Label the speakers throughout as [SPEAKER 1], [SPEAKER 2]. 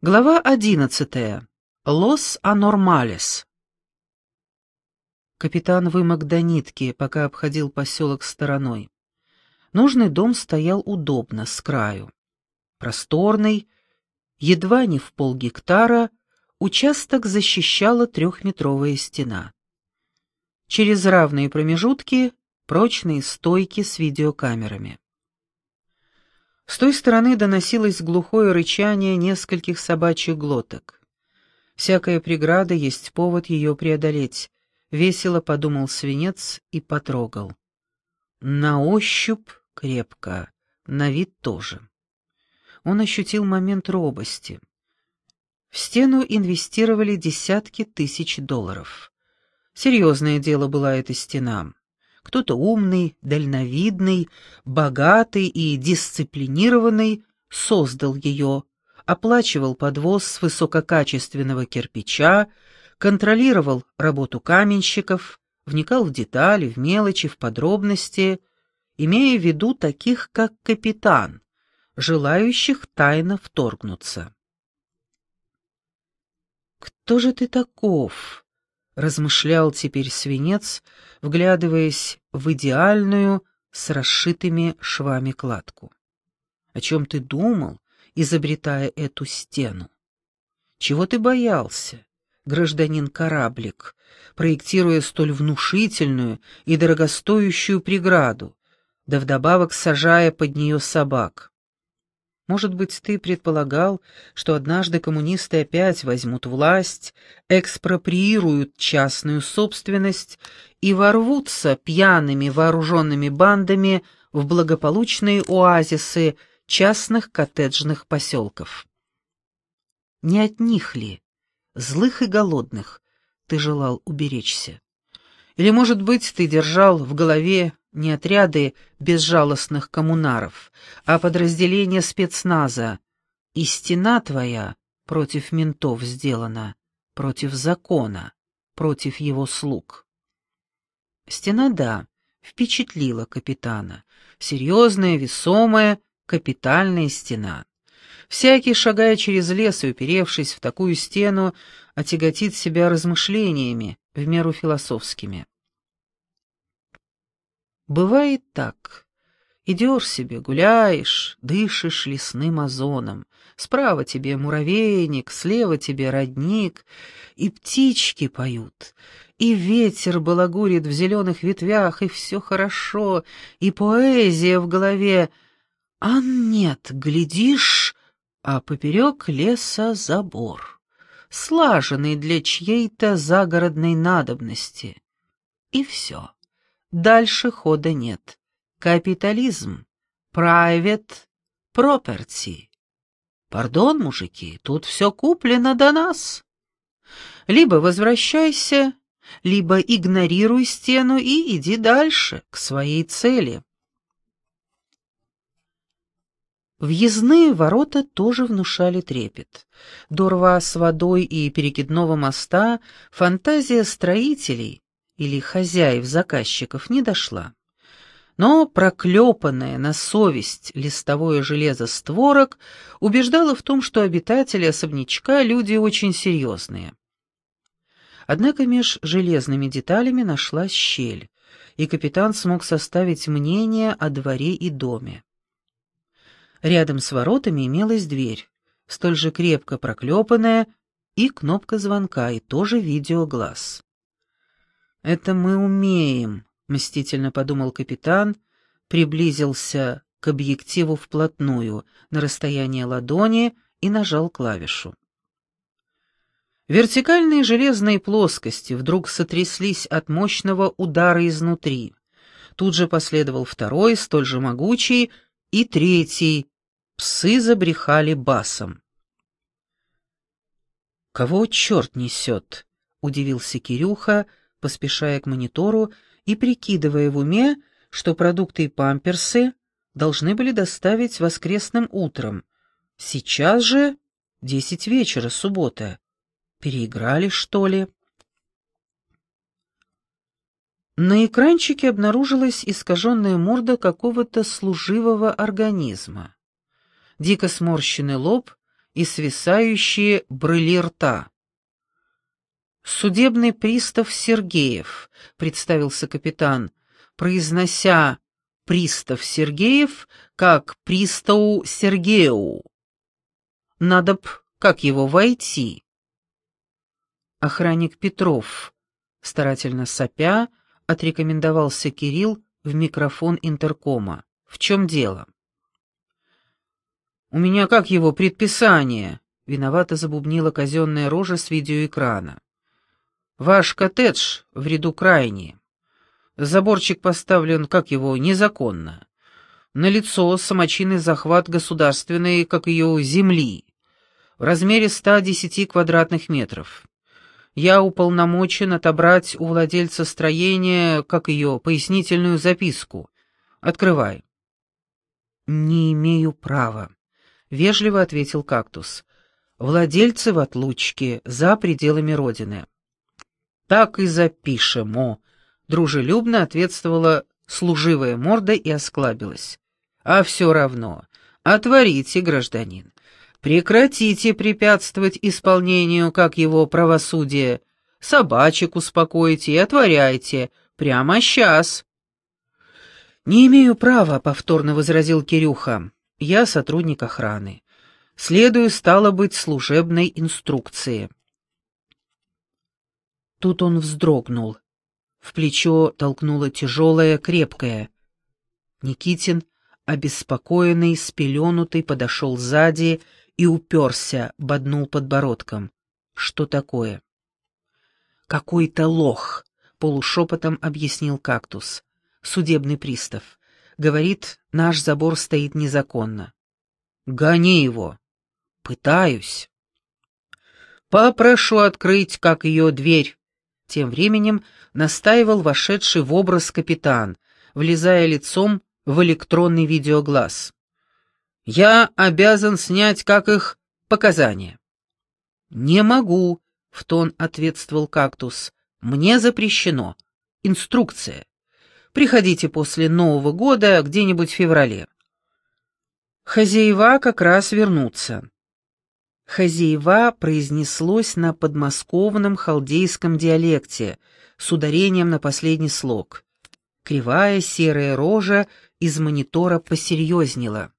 [SPEAKER 1] Глава одиннадцатая. Лос Анормалес. Капитан вымок до нитки, пока обходил поселок стороной. Нужный дом стоял удобно, с краю. Просторный, едва не в полгектара, участок защищала трехметровая стена. Через равные промежутки прочные стойки с видеокамерами. С той стороны доносилось глухое рычание нескольких собачьих глоток. Всякая преграда есть повод ее преодолеть. Весело подумал свинец и потрогал. На ощупь крепко, на вид тоже. Он ощутил момент робости. В стену инвестировали десятки тысяч долларов. Серьезное дело была эта стена. Кто-то умный, дальновидный, богатый и дисциплинированный создал ее, оплачивал подвоз высококачественного кирпича, контролировал работу каменщиков, вникал в детали, в мелочи, в подробности, имея в виду таких, как капитан, желающих тайно вторгнуться. «Кто же ты таков?» Размышлял теперь свинец, вглядываясь в идеальную с расшитыми швами кладку. О чем ты думал, изобретая эту стену? Чего ты боялся, гражданин кораблик, проектируя столь внушительную и дорогостоящую преграду, да вдобавок сажая под нее собак? Может быть, ты предполагал, что однажды коммунисты опять возьмут власть, экспроприируют частную собственность и ворвутся пьяными вооруженными бандами в благополучные оазисы частных коттеджных поселков. Не от них ли, злых и голодных, ты желал уберечься? Или, может быть, ты держал в голове не отряды безжалостных коммунаров, а подразделения спецназа. И стена твоя против ментов сделана, против закона, против его слуг. Стена, да, впечатлила капитана. Серьезная, весомая, капитальная стена. Всякий, шагая через лес и уперевшись в такую стену, отяготит себя размышлениями, в меру философскими. Бывает так. Идешь себе, гуляешь, дышишь лесным озоном. Справа тебе муравейник, слева тебе родник, и птички поют, и ветер балагурит в зеленых ветвях, и все хорошо, и поэзия в голове. А нет, глядишь, а поперек леса забор, слаженный для чьей-то загородной надобности. И все. Дальше хода нет. Капитализм. Private property. Пардон, мужики, тут все куплено до нас. Либо возвращайся, либо игнорируй стену и иди дальше, к своей цели. Въездные ворота тоже внушали трепет. До рва с водой и перекидного моста фантазия строителей или хозяев заказчиков не дошла. Но проклепанное на совесть листовое железо створок убеждало в том, что обитатели особнячка люди очень серьезные. Однако меж железными деталями нашлась щель, и капитан смог составить мнение о дворе и доме. Рядом с воротами имелась дверь, столь же крепко проклепанная, и кнопка звонка, и тоже видеоглаз. «Это мы умеем», — мстительно подумал капитан, приблизился к объективу вплотную, на расстояние ладони, и нажал клавишу. Вертикальные железные плоскости вдруг сотряслись от мощного удара изнутри. Тут же последовал второй, столь же могучий, и третий. Псы забрехали басом. «Кого черт несет?» — удивился Кирюха, поспешая к монитору и прикидывая в уме, что продукты и памперсы должны были доставить воскресным утром. Сейчас же десять вечера, суббота. Переиграли, что ли? На экранчике обнаружилась искаженная морда какого-то служивого организма. Дико сморщенный лоб и свисающие брыли рта. «Судебный пристав Сергеев», — представился капитан, произнося «пристав Сергеев» как «пристау Сергею». «Надо б, как его, войти?» Охранник Петров, старательно сопя, отрекомендовался Кирилл в микрофон интеркома. «В чем дело?» «У меня как его предписание?» — виновато забубнила казенная рожа с видеоэкрана. «Ваш коттедж в ряду крайний. Заборчик поставлен, как его, незаконно. На лицо самочинный захват государственной, как ее, земли, в размере 110 квадратных метров. Я уполномочен отобрать у владельца строения, как ее, пояснительную записку. Открывай». «Не имею права», — вежливо ответил кактус. «Владельцы в отлучке, за пределами родины». «Так и запишем, о!» — дружелюбно ответствовала служивая морда и осклабилась. «А все равно. Отворите, гражданин. Прекратите препятствовать исполнению, как его правосудие. Собачек успокойте и отворяйте. Прямо сейчас». «Не имею права», — повторно возразил Кирюха. Я сотрудник охраны. Следую, стало быть, служебной инструкции. Тут он вздрогнул. В плечо толкнуло тяжелое, крепкое. Никитин, обеспокоенный, спеленутый, подошел сзади и уперся, боднул подбородком. Что такое? «Какой-то лох», — полушепотом объяснил кактус. «Судебный пристав. Говорит, наш забор стоит незаконно. Гони его. Пытаюсь. Попрошу открыть, как ее дверь. Тем временем настаивал вошедший в образ капитан, влезая лицом в электронный видеоглаз. «Я обязан снять, как их показания». «Не могу», — в тон ответствовал кактус. «Мне запрещено. Инструкция. Приходите после Нового года, где-нибудь в феврале. Хозяева как раз вернутся. Хозяева произнеслось на подмосковном халдейском диалекте с ударением на последний слог. Кривая серая рожа из монитора посерьезнела.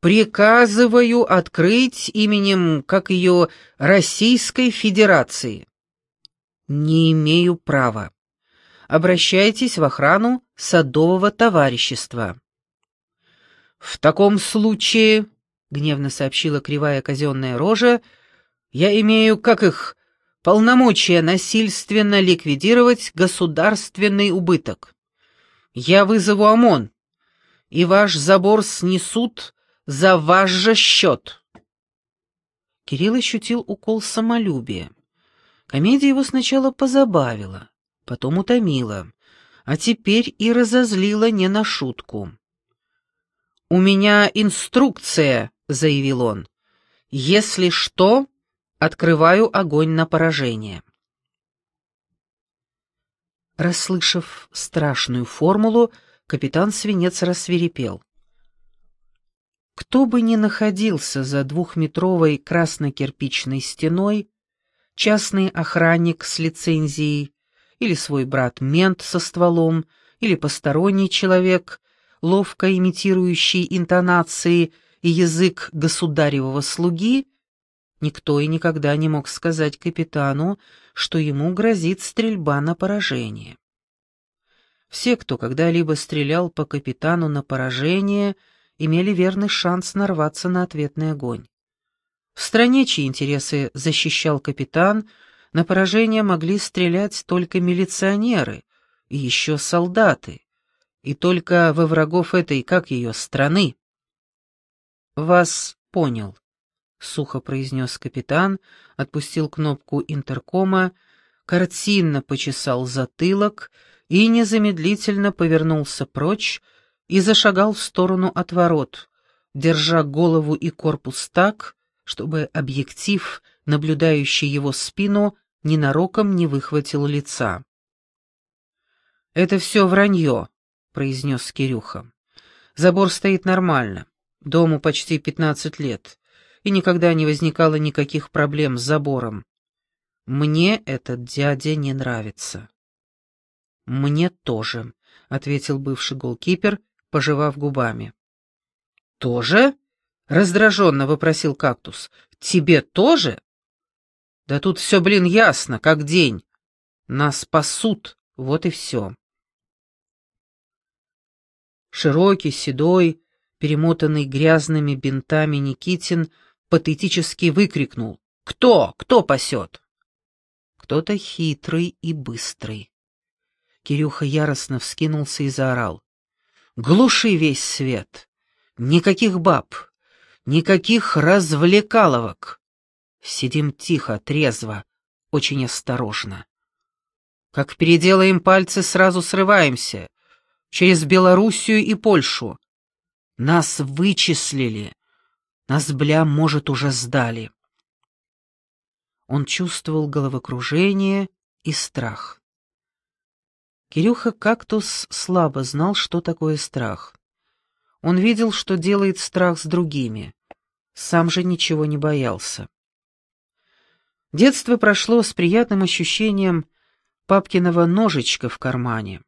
[SPEAKER 1] «Приказываю открыть именем, как ее, Российской Федерации». «Не имею права» обращайтесь в охрану садового товарищества». «В таком случае», — гневно сообщила кривая казенная рожа, — «я имею, как их, полномочия насильственно ликвидировать государственный убыток. Я вызову ОМОН, и ваш забор снесут за ваш же счет». Кирилл ощутил укол самолюбия. Комедия его сначала позабавила, потом утомила, а теперь и разозлила не на шутку. «У меня инструкция», — заявил он. «Если что, открываю огонь на поражение». Расслышав страшную формулу, капитан Свинец рассверепел. Кто бы ни находился за двухметровой красно-кирпичной стеной, частный охранник с лицензией или свой брат-мент со стволом, или посторонний человек, ловко имитирующий интонации и язык государевого слуги, никто и никогда не мог сказать капитану, что ему грозит стрельба на поражение. Все, кто когда-либо стрелял по капитану на поражение, имели верный шанс нарваться на ответный огонь. В стране, чьи интересы защищал капитан, на поражение могли стрелять только милиционеры и еще солдаты, и только во врагов этой, как ее, страны. «Вас понял», — сухо произнес капитан, отпустил кнопку интеркома, картинно почесал затылок и незамедлительно повернулся прочь и зашагал в сторону от ворот, держа голову и корпус так, чтобы объектив, наблюдающий его спину, ненароком не выхватил лица. «Это все вранье», — произнес Кирюха. «Забор стоит нормально. Дому почти пятнадцать лет. и никогда не возникало никаких проблем с забором. Мне этот дядя не нравится. Мне тоже, ответил бывший голкипер, пожевав губами. Тоже? раздраженно вопросил кактус. Тебе тоже? Да тут все, блин, ясно, как день. Нас спасут, вот и все. Широкий, седой, перемотанный грязными бинтами Никитин патетически выкрикнул. «Кто? Кто пасет?» Кто-то хитрый и быстрый. Кирюха яростно вскинулся и заорал. «Глуши весь свет! Никаких баб! Никаких развлекаловок! Сидим тихо, трезво, очень осторожно. Как переделаем пальцы, сразу срываемся. Через Белоруссию и Польшу. Нас вычислили. Нас, бля, может, уже сдали. Он чувствовал головокружение и страх. Кирюха-кактус слабо знал, что такое страх. Он видел, что делает страх с другими. Сам же ничего не боялся. Детство прошло с приятным ощущением папкиного ножичка в кармане.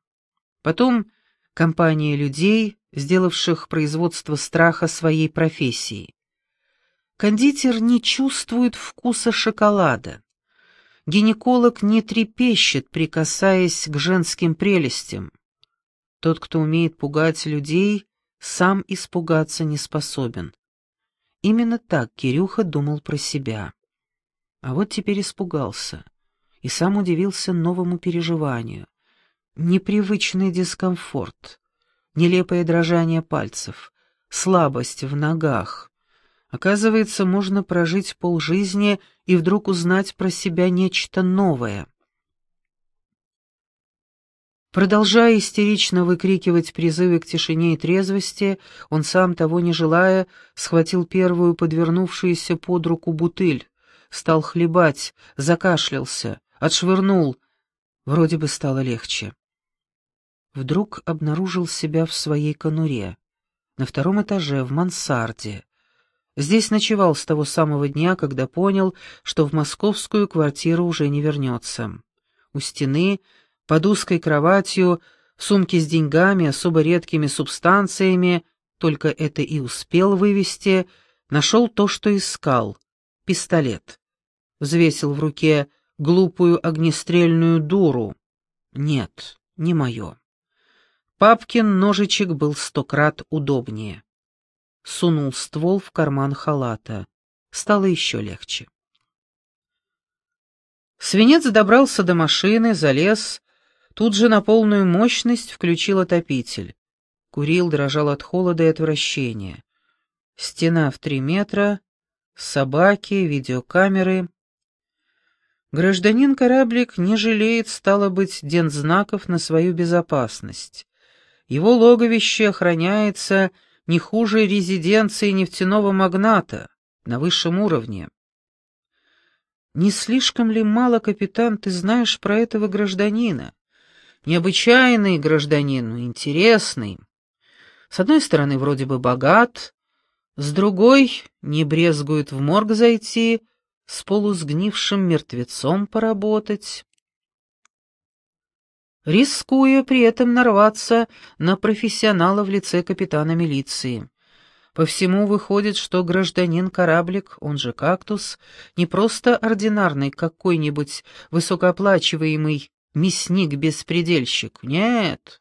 [SPEAKER 1] Потом компания людей, сделавших производство страха своей профессией. Кондитер не чувствует вкуса шоколада. Гинеколог не трепещет, прикасаясь к женским прелестям. Тот, кто умеет пугать людей, сам испугаться не способен. Именно так Кирюха думал про себя. А вот теперь испугался и сам удивился новому переживанию. Непривычный дискомфорт, нелепое дрожание пальцев, слабость в ногах. Оказывается, можно прожить полжизни и вдруг узнать про себя нечто новое. Продолжая истерично выкрикивать призывы к тишине и трезвости, он сам, того не желая, схватил первую подвернувшуюся под руку бутыль стал хлебать, закашлялся, отшвырнул. Вроде бы стало легче. Вдруг обнаружил себя в своей конуре, на втором этаже, в мансарде. Здесь ночевал с того самого дня, когда понял, что в московскую квартиру уже не вернется. У стены, под узкой кроватью, в сумке с деньгами, особо редкими субстанциями, только это и успел вывести, нашел то, что искал — пистолет взвесил в руке глупую огнестрельную дуру. Нет, не мое. Папкин ножичек был сто крат удобнее. Сунул ствол в карман халата. Стало еще легче. Свинец добрался до машины, залез, тут же на полную мощность включил отопитель. Курил, дрожал от холода и отвращения. Стена в три метра, собаки, видеокамеры. Гражданин-кораблик не жалеет, стало быть, дензнаков на свою безопасность. Его логовище охраняется не хуже резиденции нефтяного магната, на высшем уровне. Не слишком ли мало, капитан, ты знаешь про этого гражданина? Необычайный гражданин, но интересный. С одной стороны, вроде бы богат, с другой, не брезгует в морг зайти — с полусгнившим мертвецом поработать, рискуя при этом нарваться на профессионала в лице капитана милиции. По всему выходит, что гражданин-кораблик, он же кактус, не просто ординарный какой-нибудь высокооплачиваемый мясник-беспредельщик, нет,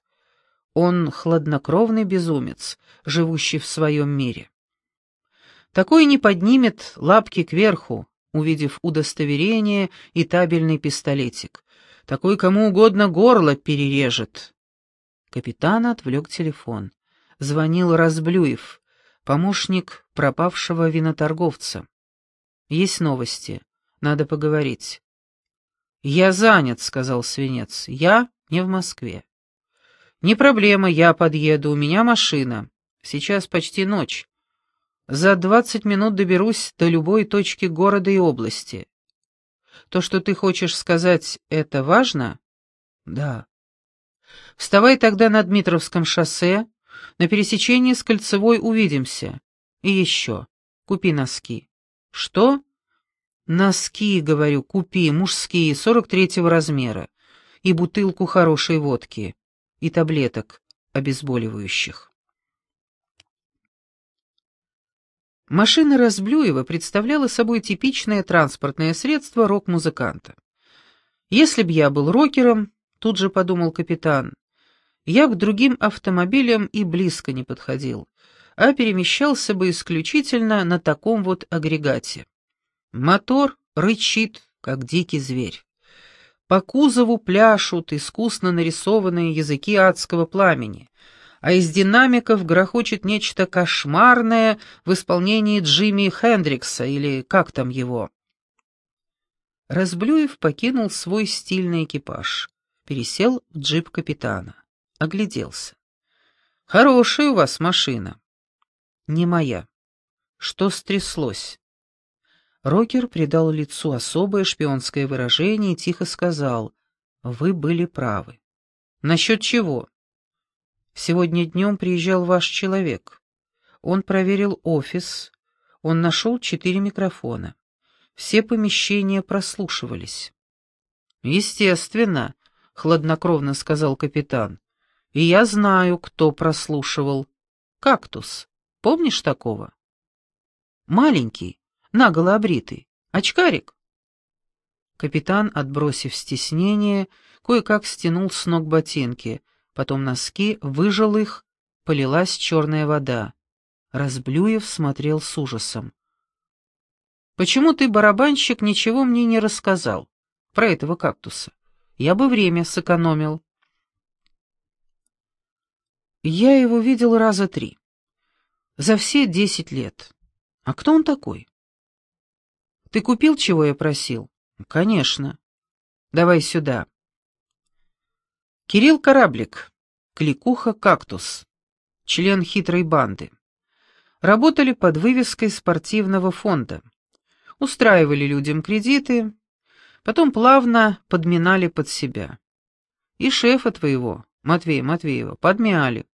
[SPEAKER 1] он хладнокровный безумец, живущий в своем мире. Такой не поднимет лапки кверху, увидев удостоверение и табельный пистолетик. Такой кому угодно горло перережет. Капитан отвлек телефон. Звонил Разблюев, помощник пропавшего виноторговца. «Есть новости. Надо поговорить». «Я занят», — сказал свинец. «Я не в Москве». «Не проблема, я подъеду, у меня машина. Сейчас почти ночь. За двадцать минут доберусь до любой точки города и области. То, что ты хочешь сказать, это важно? Да. Вставай тогда на Дмитровском шоссе, на пересечении с Кольцевой увидимся. И еще, купи носки. Что? Носки, говорю, купи, мужские, сорок третьего размера. И бутылку хорошей водки. И таблеток обезболивающих. Машина Разблюева представляла собой типичное транспортное средство рок-музыканта. Если б я был рокером, тут же подумал капитан, я к другим автомобилям и близко не подходил, а перемещался бы исключительно на таком вот агрегате. Мотор рычит, как дикий зверь. По кузову пляшут искусно нарисованные языки адского пламени, а из динамиков грохочет нечто кошмарное в исполнении Джимми Хендрикса или как там его. Разблюев покинул свой стильный экипаж, пересел в джип капитана, огляделся. «Хорошая у вас машина». «Не моя. Что стряслось?» Рокер придал лицу особое шпионское выражение и тихо сказал, «Вы были правы». «Насчет чего?» «Сегодня днем приезжал ваш человек. Он проверил офис, он нашел четыре микрофона. Все помещения прослушивались». «Естественно», — хладнокровно сказал капитан. «И я знаю, кто прослушивал. Кактус. Помнишь такого?» «Маленький, наголо обритый. Очкарик?» Капитан, отбросив стеснение, кое-как стянул с ног ботинки, потом носки, выжал их, полилась черная вода. Разблюев смотрел с ужасом. «Почему ты, барабанщик, ничего мне не рассказал про этого кактуса? Я бы время сэкономил». Я его видел раза три. За все десять лет. А кто он такой? Ты купил, чего я просил? Конечно. Давай сюда. Кирилл Кораблик, кликуха «Кактус», член хитрой банды. Работали под вывеской спортивного фонда. Устраивали людям кредиты, потом плавно подминали под себя. И шефа твоего, Матвея Матвеева, подмяли.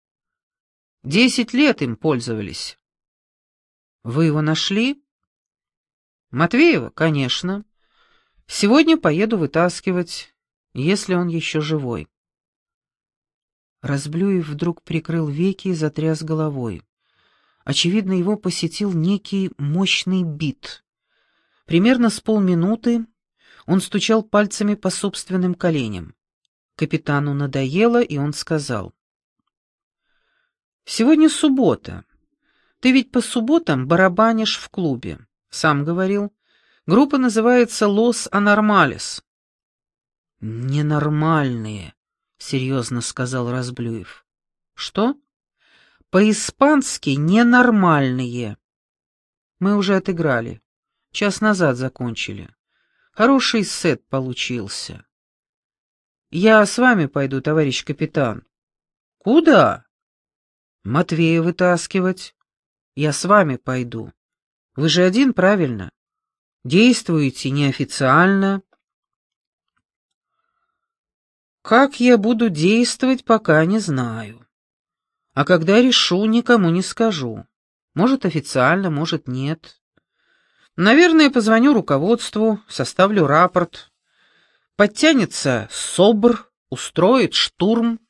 [SPEAKER 1] Десять лет им пользовались. Вы его нашли? Матвеева, конечно. Сегодня поеду вытаскивать, если он еще живой. Разблюев вдруг прикрыл веки и затряс головой. Очевидно, его посетил некий мощный бит. Примерно с полминуты он стучал пальцами по собственным коленям. Капитану надоело, и он сказал. «Сегодня суббота. Ты ведь по субботам барабанишь в клубе. Сам говорил. Группа называется «Лос Анормалес». «Ненормальные», — серьезно сказал Разблюев. «Что?» «По-испански ненормальные». «Мы уже отыграли. Час назад закончили. Хороший сет получился». «Я с вами пойду, товарищ капитан». «Куда?» «Матвея вытаскивать». «Я с вами пойду». Вы же один, правильно? Действуете неофициально. Как я буду действовать, пока не знаю. А когда решу, никому не скажу. Может, официально, может, нет. Наверное, позвоню руководству, составлю рапорт. Подтянется СОБР, устроит штурм.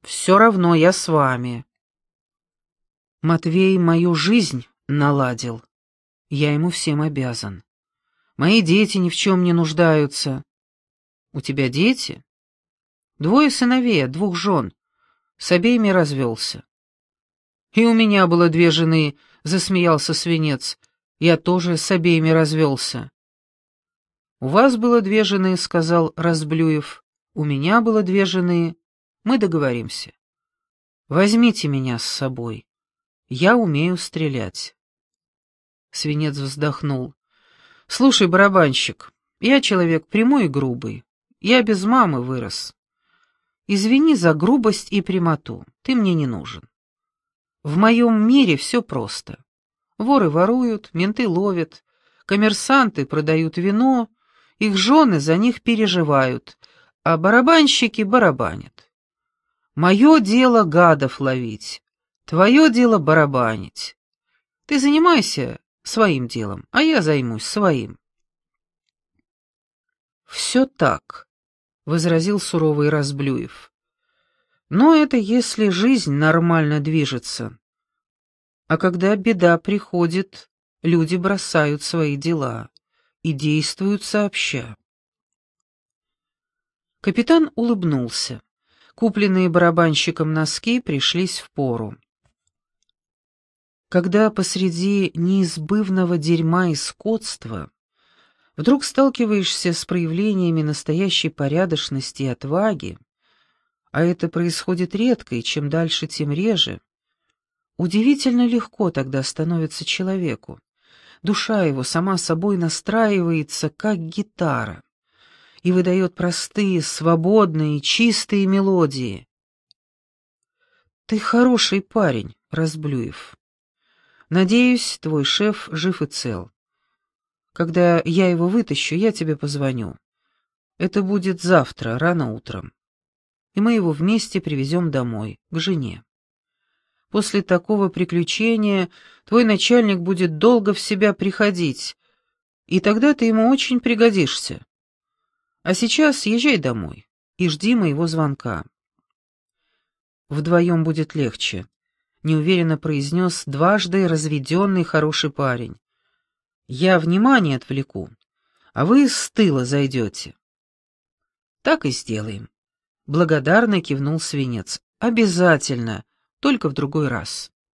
[SPEAKER 1] Все равно я с вами. Матвей мою жизнь наладил. Я ему всем обязан. Мои дети ни в чем не нуждаются. У тебя дети? Двое сыновей, двух жен. С обеими развелся. И у меня было две жены, засмеялся свинец. Я тоже с обеими развелся. У вас было две жены, сказал Разблюев. У меня было две жены. Мы договоримся. Возьмите меня с собой. Я умею стрелять. Свинец вздохнул. «Слушай, барабанщик, я человек прямой и грубый. Я без мамы вырос. Извини за грубость и прямоту, ты мне не нужен. В моем мире все просто. Воры воруют, менты ловят, коммерсанты продают вино, их жены за них переживают, а барабанщики барабанят. Мое дело гадов ловить, твое дело барабанить. Ты занимайся своим делом, а я займусь своим». «Все так», — возразил суровый Разблюев. «Но это если жизнь нормально движется. А когда беда приходит, люди бросают свои дела и действуют сообща». Капитан улыбнулся. Купленные барабанщиком носки пришлись в пору. Когда посреди неизбывного дерьма и скотства вдруг сталкиваешься с проявлениями настоящей порядочности и отваги, а это происходит редко, и чем дальше, тем реже, удивительно легко тогда становится человеку. Душа его сама собой настраивается, как гитара, и выдает простые, свободные, чистые мелодии. «Ты хороший парень, Разблюев. Надеюсь, твой шеф жив и цел. Когда я его вытащу, я тебе позвоню. Это будет завтра, рано утром. И мы его вместе привезем домой, к жене. После такого приключения твой начальник будет долго в себя приходить, и тогда ты ему очень пригодишься. А сейчас езжай домой и жди моего звонка. Вдвоем будет легче, — неуверенно произнес дважды разведенный хороший парень. Я внимание отвлеку, а вы с тыла зайдете. Так и сделаем. Благодарно кивнул свинец. Обязательно, только в другой раз.